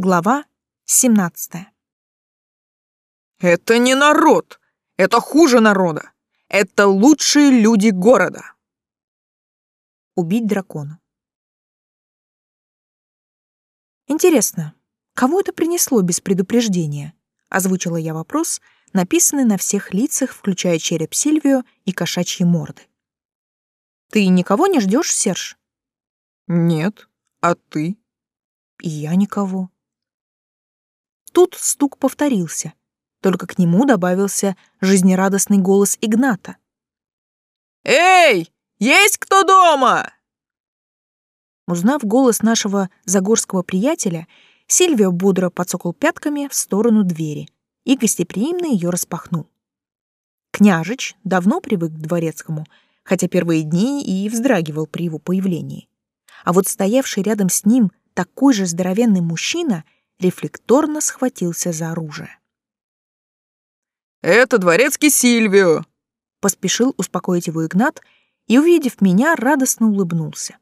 Глава 17. Это не народ. Это хуже народа. Это лучшие люди города. Убить дракона. Интересно, кого это принесло без предупреждения? Озвучила я вопрос, написанный на всех лицах, включая череп Сильвио и кошачьи морды. Ты никого не ждешь, Серж? Нет. А ты? И я никого. Тут стук повторился, только к нему добавился жизнерадостный голос Игната. «Эй, есть кто дома?» Узнав голос нашего загорского приятеля, Сильвио бодро подсокол пятками в сторону двери и гостеприимно ее распахнул. Княжич давно привык к дворецкому, хотя первые дни и вздрагивал при его появлении. А вот стоявший рядом с ним такой же здоровенный мужчина — рефлекторно схватился за оружие. «Это дворецкий Сильвио!» — поспешил успокоить его Игнат и, увидев меня, радостно улыбнулся.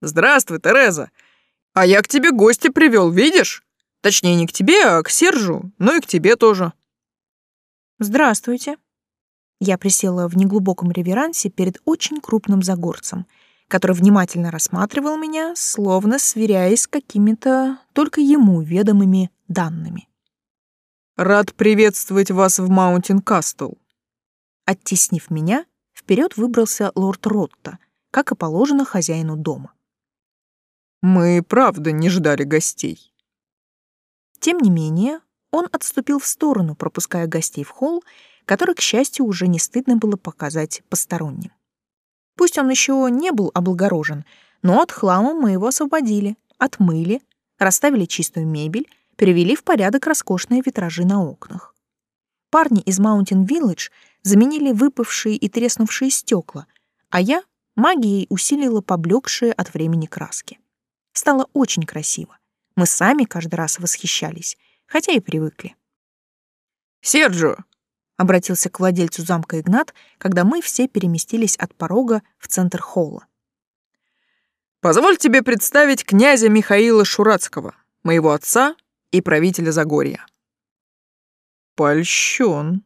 «Здравствуй, Тереза! А я к тебе гостя привел, видишь? Точнее, не к тебе, а к Сержу, но и к тебе тоже». «Здравствуйте». Я присела в неглубоком реверансе перед очень крупным загорцем — который внимательно рассматривал меня, словно сверяясь с какими-то только ему ведомыми данными. «Рад приветствовать вас в Маунтин Кастл». Оттеснив меня, вперед выбрался лорд Ротта, как и положено хозяину дома. «Мы правда не ждали гостей». Тем не менее, он отступил в сторону, пропуская гостей в холл, который, к счастью, уже не стыдно было показать посторонним. Пусть он еще не был облагорожен, но от хлама мы его освободили, отмыли, расставили чистую мебель, перевели в порядок роскошные витражи на окнах. Парни из Маунтин Виллидж заменили выпавшие и треснувшие стекла, а я магией усилила поблекшие от времени краски. Стало очень красиво. Мы сами каждый раз восхищались, хотя и привыкли. «Серджио, обратился к владельцу замка Игнат, когда мы все переместились от порога в центр холла. Позволь тебе представить князя Михаила Шурацкого, моего отца и правителя Загорья. Польщен,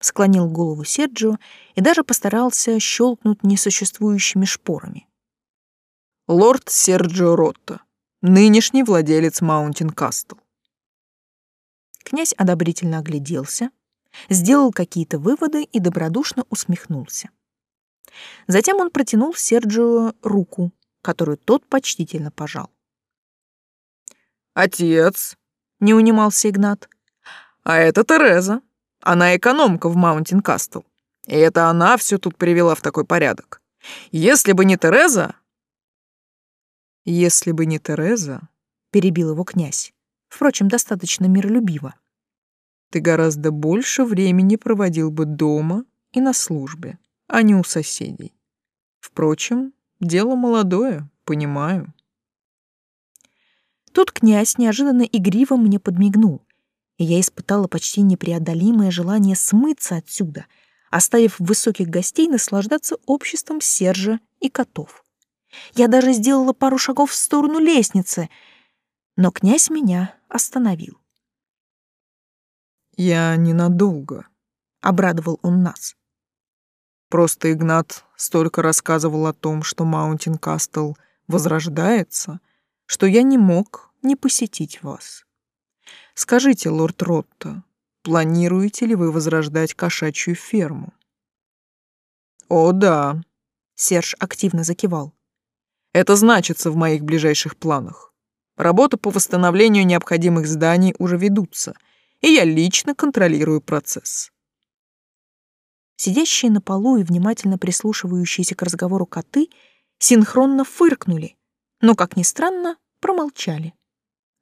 склонил голову Серджио и даже постарался щелкнуть несуществующими шпорами. Лорд Серджио Ротто, нынешний владелец Маунтин Кастл. Князь одобрительно огляделся, сделал какие-то выводы и добродушно усмехнулся. Затем он протянул Серджио руку, которую тот почтительно пожал. «Отец», — не унимался Игнат. «А это Тереза. Она экономка в Маунтин Кастл. И это она все тут привела в такой порядок. Если бы не Тереза...» «Если бы не Тереза», — перебил его князь, впрочем, достаточно миролюбиво, ты гораздо больше времени проводил бы дома и на службе, а не у соседей. Впрочем, дело молодое, понимаю. Тут князь неожиданно игриво мне подмигнул, и я испытала почти непреодолимое желание смыться отсюда, оставив высоких гостей наслаждаться обществом Сержа и котов. Я даже сделала пару шагов в сторону лестницы, но князь меня остановил. «Я ненадолго», — обрадовал он нас. Просто Игнат столько рассказывал о том, что Маунтин Кастл возрождается, что я не мог не посетить вас. Скажите, лорд Ротта, планируете ли вы возрождать кошачью ферму? О, да, Серж активно закивал. Это значится в моих ближайших планах. Работы по восстановлению необходимых зданий уже ведутся — и я лично контролирую процесс. Сидящие на полу и внимательно прислушивающиеся к разговору коты синхронно фыркнули, но, как ни странно, промолчали.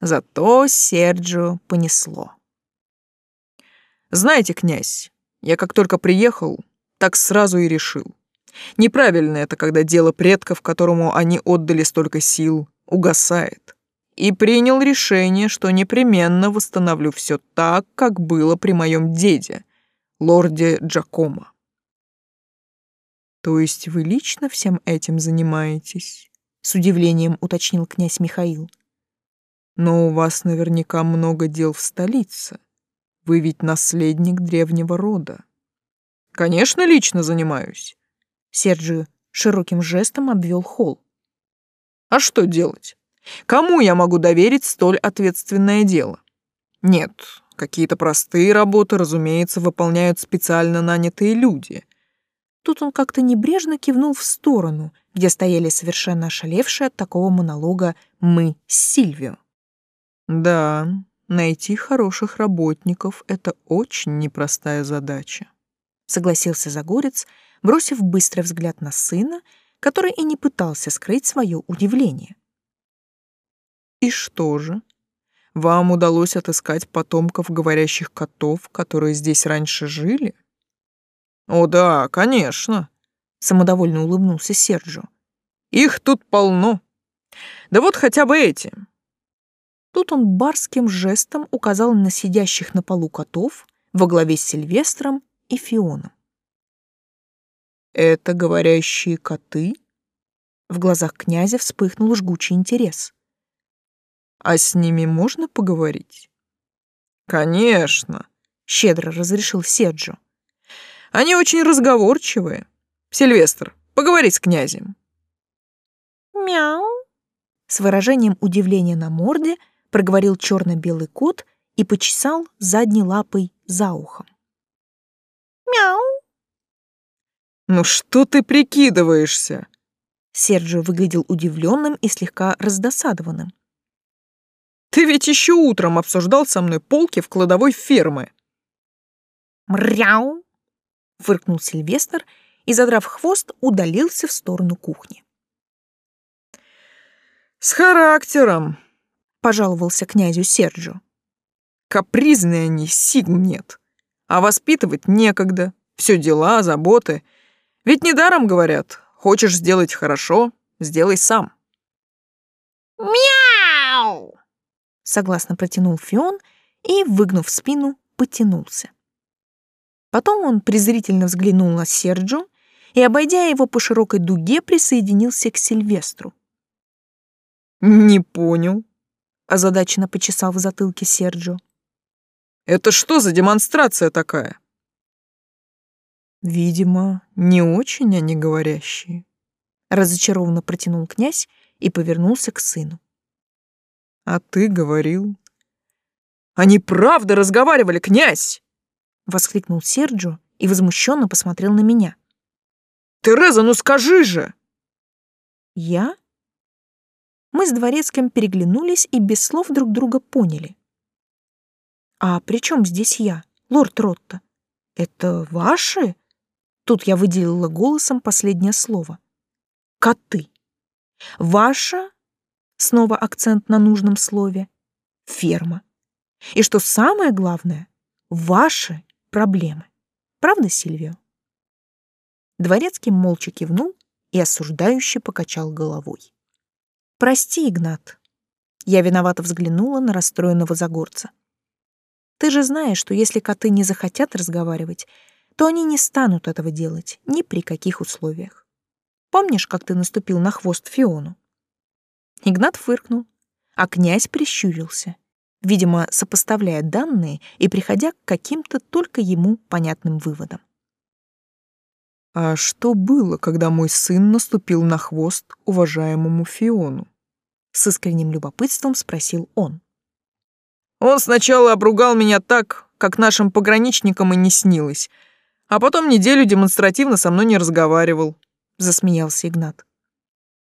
Зато Серджио понесло. «Знаете, князь, я как только приехал, так сразу и решил. Неправильно это, когда дело предков, которому они отдали столько сил, угасает и принял решение, что непременно восстановлю все так, как было при моем деде, лорде Джакомо. То есть вы лично всем этим занимаетесь? С удивлением уточнил князь Михаил. Но у вас наверняка много дел в столице. Вы ведь наследник древнего рода. Конечно, лично занимаюсь. Серджио широким жестом обвел холл. А что делать? Кому я могу доверить столь ответственное дело? Нет, какие-то простые работы, разумеется, выполняют специально нанятые люди. Тут он как-то небрежно кивнул в сторону, где стояли совершенно ошалевшие от такого монолога мы с Сильвио. Да, найти хороших работников — это очень непростая задача. Согласился Загорец, бросив быстрый взгляд на сына, который и не пытался скрыть свое удивление. И что же? Вам удалось отыскать потомков говорящих котов, которые здесь раньше жили? О да, конечно, самодовольно улыбнулся Серджо. Их тут полно. Да вот хотя бы эти. Тут он барским жестом указал на сидящих на полу котов во главе с Сильвестром и Фионом. «Это говорящие коты?» В глазах князя вспыхнул жгучий интерес. А с ними можно поговорить? Конечно, щедро разрешил Седжо. Они очень разговорчивые. Сильвестр, поговори с князем. Мяу. С выражением удивления на морде проговорил черно-белый кот и почесал задней лапой за ухом. Мяу. Ну что ты прикидываешься? Серджио выглядел удивленным и слегка раздосадованным. Ты ведь еще утром обсуждал со мной полки в кладовой фермы. Мряу! Фыркнул Сильвестр и, задрав хвост, удалился в сторону кухни. С характером, пожаловался князю Серджо. Капризные они, сил нет. А воспитывать некогда. Все дела, заботы. Ведь недаром говорят, хочешь сделать хорошо, сделай сам. Мяу! Согласно протянул Фион и, выгнув спину, потянулся. Потом он презрительно взглянул на Серджо и, обойдя его по широкой дуге, присоединился к Сильвестру. «Не понял», — озадаченно почесал в затылке Серджо. «Это что за демонстрация такая?» «Видимо, не очень они говорящие», — разочарованно протянул князь и повернулся к сыну. А ты говорил. Они правда разговаривали, князь! Воскликнул Серджо и возмущенно посмотрел на меня. Тереза, ну скажи же! Я? Мы с дворецким переглянулись и без слов друг друга поняли. А при чем здесь я, лорд Ротта? Это ваши? Тут я выделила голосом последнее слово. Коты. Ваша снова акцент на нужном слове, ферма. И что самое главное, ваши проблемы. Правда, Сильвио? Дворецкий молча кивнул и осуждающе покачал головой. «Прости, Игнат». Я виновато взглянула на расстроенного Загорца. «Ты же знаешь, что если коты не захотят разговаривать, то они не станут этого делать ни при каких условиях. Помнишь, как ты наступил на хвост Фиону? Игнат фыркнул, а князь прищурился, видимо, сопоставляя данные и приходя к каким-то только ему понятным выводам. «А что было, когда мой сын наступил на хвост уважаемому Фиону?» С искренним любопытством спросил он. «Он сначала обругал меня так, как нашим пограничникам и не снилось, а потом неделю демонстративно со мной не разговаривал», — засмеялся Игнат.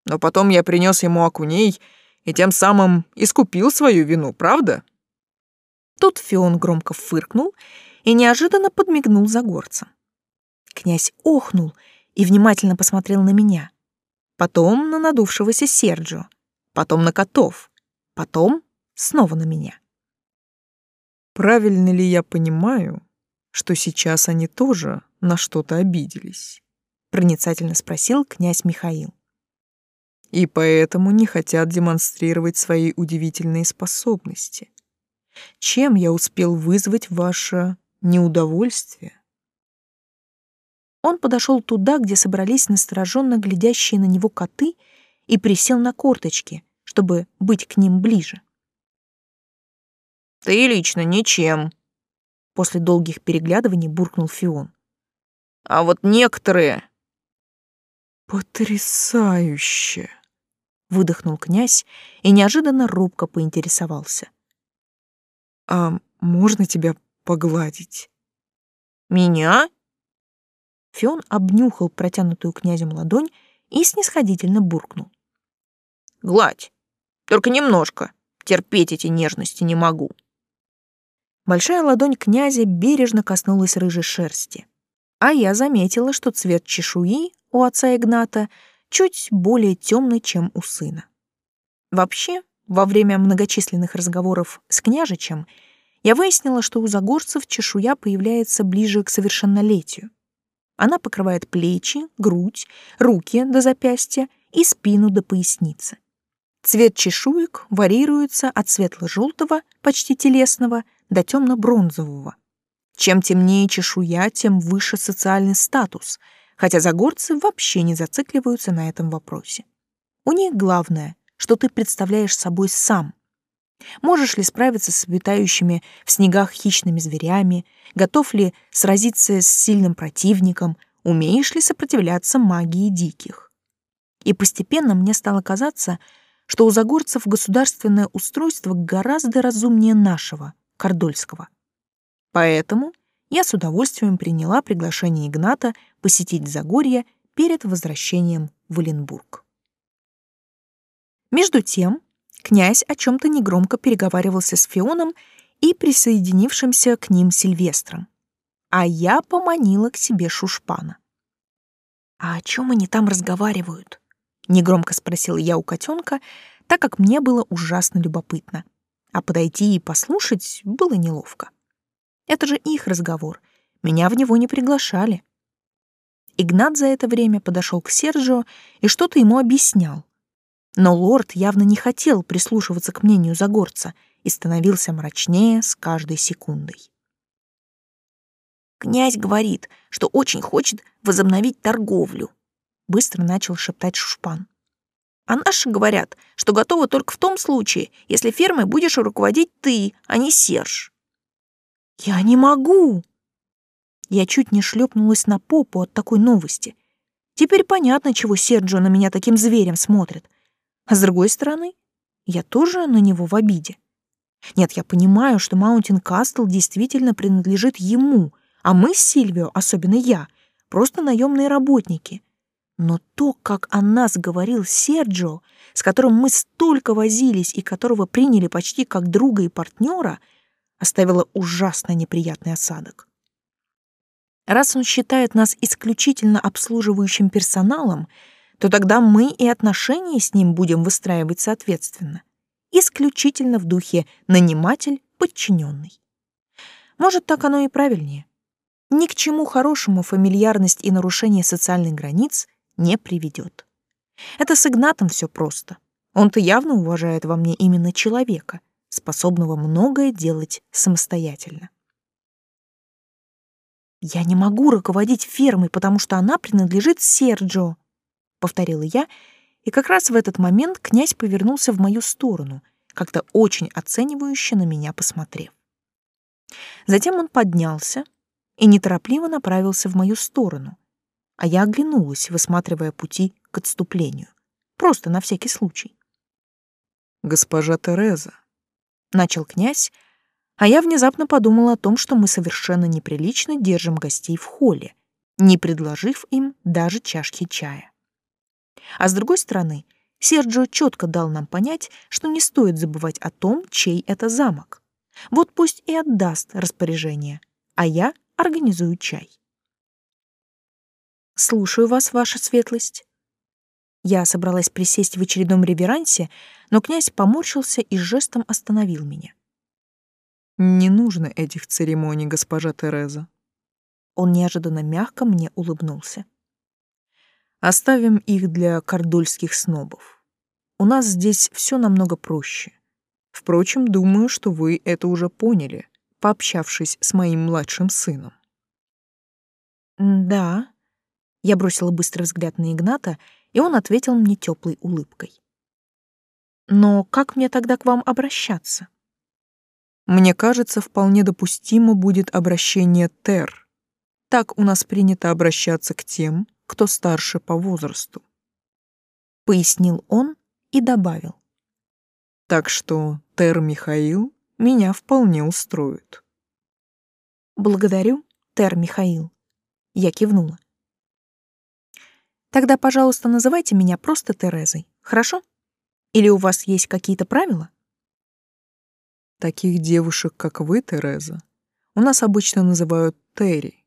Но потом я принес ему окуней и тем самым искупил свою вину, правда? Тут Фион громко фыркнул и неожиданно подмигнул за горцем. Князь охнул и внимательно посмотрел на меня. Потом на надувшегося Серджио, потом на котов, потом снова на меня. Правильно ли я понимаю, что сейчас они тоже на что-то обиделись? Проницательно спросил князь Михаил и поэтому не хотят демонстрировать свои удивительные способности. Чем я успел вызвать ваше неудовольствие? Он подошел туда, где собрались настороженно глядящие на него коты, и присел на корточки, чтобы быть к ним ближе. Ты лично ничем. После долгих переглядываний буркнул Фион. А вот некоторые... Потрясающе! Выдохнул князь и неожиданно робко поинтересовался. А можно тебя погладить? Меня? Фион обнюхал протянутую князем ладонь и снисходительно буркнул. Гладь, только немножко. Терпеть эти нежности не могу. Большая ладонь князя бережно коснулась рыжей шерсти, а я заметила, что цвет чешуи у отца Игната чуть более темный, чем у сына. Вообще, во время многочисленных разговоров с княжичем я выяснила, что у загорцев чешуя появляется ближе к совершеннолетию. Она покрывает плечи, грудь, руки до запястья и спину до поясницы. Цвет чешуек варьируется от светло-желтого, почти телесного, до темно-бронзового. Чем темнее чешуя, тем выше социальный статус, хотя загорцы вообще не зацикливаются на этом вопросе. У них главное, что ты представляешь собой сам. Можешь ли справиться с обитающими в снегах хищными зверями, готов ли сразиться с сильным противником, умеешь ли сопротивляться магии диких. И постепенно мне стало казаться, что у загорцев государственное устройство гораздо разумнее нашего, Кордольского. Поэтому я с удовольствием приняла приглашение Игната посетить Загорье перед возвращением в Оленбург. Между тем, князь о чем-то негромко переговаривался с Фионом и присоединившимся к ним Сильвестром, а я поманила к себе Шушпана. «А о чем они там разговаривают?» негромко спросила я у котенка, так как мне было ужасно любопытно. А подойти и послушать было неловко. Это же их разговор. Меня в него не приглашали. Игнат за это время подошел к Сержио и что-то ему объяснял. Но лорд явно не хотел прислушиваться к мнению Загорца и становился мрачнее с каждой секундой. «Князь говорит, что очень хочет возобновить торговлю», быстро начал шептать Шушпан. А наши говорят, что готовы только в том случае, если фермой будешь руководить ты, а не Серж. Я не могу. Я чуть не шлепнулась на попу от такой новости. Теперь понятно, чего Серджио на меня таким зверем смотрит. А с другой стороны, я тоже на него в обиде. Нет, я понимаю, что Маунтин Кастл действительно принадлежит ему, а мы с Сильвио, особенно я, просто наемные работники — но то, как о нас говорил Серджио, с которым мы столько возились и которого приняли почти как друга и партнера, оставило ужасно неприятный осадок. Раз он считает нас исключительно обслуживающим персоналом, то тогда мы и отношения с ним будем выстраивать соответственно, исключительно в духе наниматель-подчиненный. Может, так оно и правильнее. Ни к чему хорошему фамильярность и нарушение социальных границ не приведет. Это с Игнатом все просто. Он-то явно уважает во мне именно человека, способного многое делать самостоятельно. «Я не могу руководить фермой, потому что она принадлежит Серджо», — повторила я, и как раз в этот момент князь повернулся в мою сторону, как-то очень оценивающе на меня посмотрев. Затем он поднялся и неторопливо направился в мою сторону, а я оглянулась, высматривая пути к отступлению. Просто на всякий случай. «Госпожа Тереза», — начал князь, а я внезапно подумала о том, что мы совершенно неприлично держим гостей в холле, не предложив им даже чашки чая. А с другой стороны, Серджио четко дал нам понять, что не стоит забывать о том, чей это замок. Вот пусть и отдаст распоряжение, а я организую чай. Слушаю вас, ваша светлость. Я собралась присесть в очередном реверансе, но князь поморщился и жестом остановил меня. Не нужно этих церемоний, госпожа Тереза. Он неожиданно мягко мне улыбнулся. Оставим их для кордольских снобов. У нас здесь все намного проще. Впрочем, думаю, что вы это уже поняли, пообщавшись с моим младшим сыном. Да, я бросила быстрый взгляд на Игната, и он ответил мне теплой улыбкой. «Но как мне тогда к вам обращаться?» Мне кажется, вполне допустимо будет обращение «тер». Так у нас принято обращаться к тем, кто старше по возрасту. Пояснил он и добавил. Так что Тер Михаил меня вполне устроит. Благодарю, Тер Михаил. Я кивнула. Тогда, пожалуйста, называйте меня просто Терезой, хорошо? Или у вас есть какие-то правила? Таких девушек, как вы, Тереза, у нас обычно называют Терри,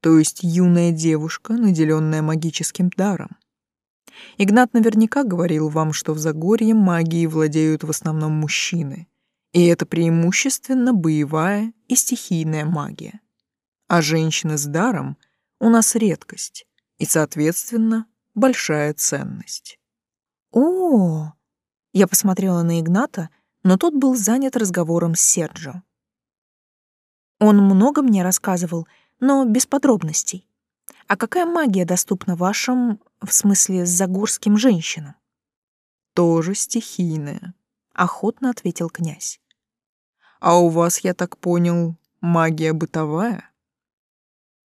то есть юная девушка, наделенная магическим даром. Игнат наверняка говорил вам, что в Загорье магией владеют в основном мужчины, и это преимущественно боевая и стихийная магия. А женщины с даром у нас редкость и, соответственно, большая ценность. О, я посмотрела на Игната, но тот был занят разговором с Серджо. Он много мне рассказывал, но без подробностей. А какая магия доступна вашим, в смысле, загорским женщинам? Тоже стихийная, охотно ответил князь. А у вас, я так понял, магия бытовая?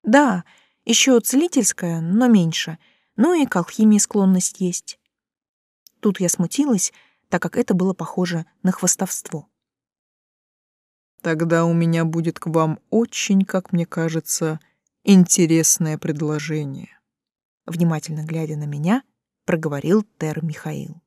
Да, еще целительская, но меньше. Ну и к алхимии склонность есть. Тут я смутилась, так как это было похоже на хвастовство. Тогда у меня будет к вам очень, как мне кажется, интересное предложение. Внимательно глядя на меня, проговорил Тер Михаил.